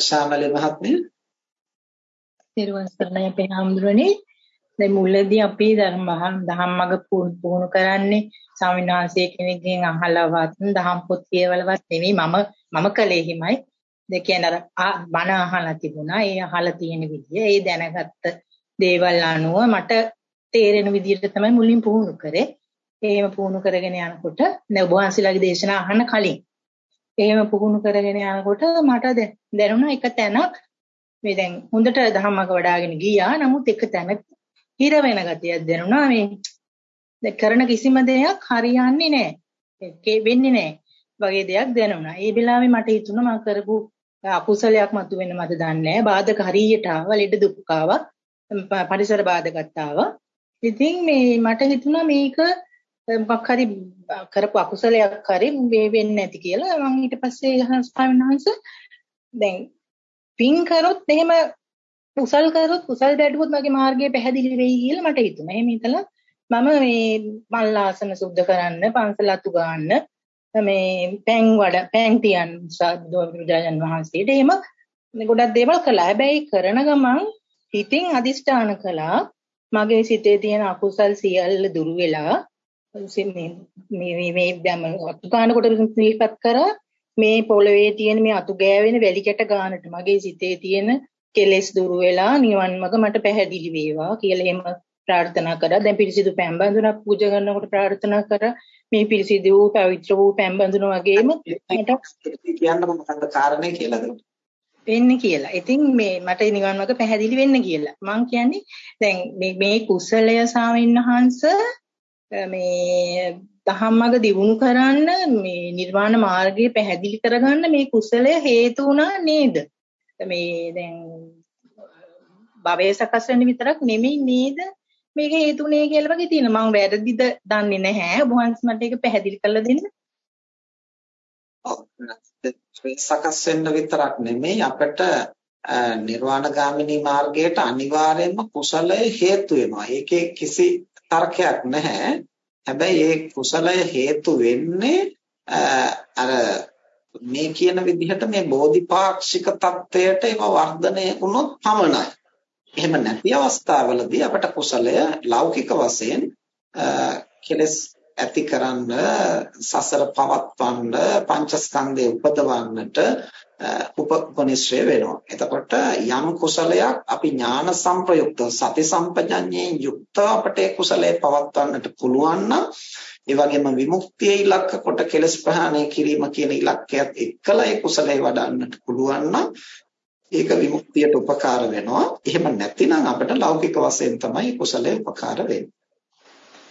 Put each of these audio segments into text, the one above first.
ශාමලේ මහත්මිය. තිරුවන් සරණයි අපේ හාමුදුරනේ. දැන් මුලදී අපි ධර්ම දහම්මග පුහුණු කරන්නේ ස්වාමීන් වහන්සේ කෙනෙක්ගෙන් අහලවත් දහම් පොත් කියවලවත් නෙවෙයි මම මම කළේ හිමයි ඒ කියන්නේ අර බණ අහලා තිබුණා. ඒ අහලා තියෙන විදිය ඒ දැනගත්ත දේවල් අනුව මට තේරෙන විදිහට තමයි මුලින් පුහුණු කරේ. එහෙම පුහුණු කරගෙන යනකොට දැන් ඔබ වහන්සේලාගේ දේශනා අහන්න කලින් එහෙම පුහුණු කරගෙන යනකොට මට දැනුණා එක තැනක් මේ දැන් හොඳට ධම්මක වඩාගෙන ගියා. නමුත් එක තැන හිර වෙන ගතියක් දැනුණා. මේ දැන් කරන කිසිම දෙයක් හරියන්නේ නැහැ. වෙන්නේ නැහැ. වගේ දෙයක් දැනුණා. ඒ වෙලාවේ මට හිතුණා මම කරපු අකුසලයක් මතුවෙන්න මට දන්නේ නැහැ. බාධක හරියට ආවා. ලෙඩ දුක් ආවා. පරිසර බාධකත් ආවා. ඉතින් මේ මට හිතුණා මේක මොකක් හරි කරපු අකුසලයක් හරි මේ වෙන්නේ නැති කියලා මම ඊට පස්සේ ස්වාමීන් වහන්සේ දැන් පින් කරොත් එහෙම කුසල් කරොත් කුසල් දැඩුවොත් මගේ මාර්ගය පැහැදිලි වෙයි කියලා මට හිතුණා. එහෙම හිතලා මම මේ මල්ලාසන සුද්ධ කරන්න පන්සල අතු ගන්න මේ පෑන් වඩ පෑන් තියන් බුදුරජාණන් වහන්සේට එහෙම ගොඩක් දේවල් කළා. හැබැයි කරන ගමන් හිතින් අදිෂ්ඨාන කළා මගේ සිතේ තියෙන අකුසල් සියල්ල දුරු වෙලා මේ මේ මේ දැන් අතුකානකොට සිහිපත් කරා මේ පොළවේ තියෙන මේ අතු ගෑවෙන වැලි කැට ගානට මගේ සිතේ තියෙන කෙලෙස් දුරු වෙලා නිවන් මඟ මට පැහැදිලි වේවා කියලා එහෙම ප්‍රාර්ථනා කරා. දැන් පිරිසිදු පෑන් බඳුනක් පූජා කරනකොට ප්‍රාර්ථනා කරා මේ පිරිසිදු වූ පවිත්‍ර වූ පෑන් බඳුන වගේම මට කියන්න මොකක්ද කාරණේ කියලාද? වෙන්නේ කියලා. ඉතින් මේ මට නිවන් මඟ පැහැදිලි වෙන්න කියලා. මම කියන්නේ දැන් මේ මේ කුසලය සාමින්වහන්ස මේ දහම්මග දියුණු කරන්න මේ නිර්වාණ මාර්ගය පැහැදිලි කරගන්න මේ කුසලය හේතු වුණා නේද? මේ දැන් භවයේ සකස් වෙන විතරක් නෙමෙයි නේද? මේක හේතුනේ කියලා වගේ තියෙන. මම වැරදිද දන්නේ නැහැ. ඔබ වහන්සේ මට ඒක පැහැදිලි කරලා දෙන්න. සකස් වෙන්න විතරක් නෙමෙයි අපිට නිර්වාණගාමිනී මාර්ගයට අනිවාර්යයෙන්ම කුසලය හේතු වෙනවා. ඒකේ කිසි තර්කයක් නැහැ. හැබැයි ඒ කුසලය හේතු වෙන්නේ අර මේ කියන විදිහට මේ බෝධිපාක්ෂික தත්වයට ඒව වර්ධනය වුණොත් පමණයි. එහෙම නැති අවස්ථාවලදී අපට කුසලය ලෞකික වශයෙන් කෙලස් ඇතිකරන්න සසර පවත්වන්න පංචස්කන්ධය උපදවන්නට උපනිශ්‍රය වෙනවා. එතකොට යම් කුසලයක් අපි ඥාන සංප්‍රයුක්තව සති සම්පජඤ්ඤයෙන් යුක්තව අපට ඒ කුසලයේ පවත්වන්නට පුළුවන් නම් ඒ වගේම විමුක්තිය ඉලක්ක කොට කෙලස් ප්‍රහාණය කිරීම කියන ඉලක්කයත් එක්කලා ඒ කුසලයේ වඩන්නට පුළුවන් නම් ඒක විමුක්තියට උපකාර වෙනවා. එහෙම නැතිනම් අපිට ලෞකික වශයෙන් තමයි කුසලයේ උපකාර වෙන්නේ.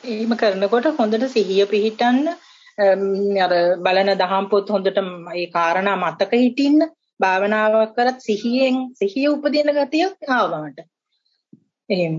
එහෙම කරනකොට හොඳට සිහිය පිහිටන්න අර බලන දහම් පොත් හොඳට ඒ කාරණා මතක හිටින්න භාවනාවක් කරත් සිහියෙන් සිහිය උපදින ගතියක් ආවමට. එහෙම.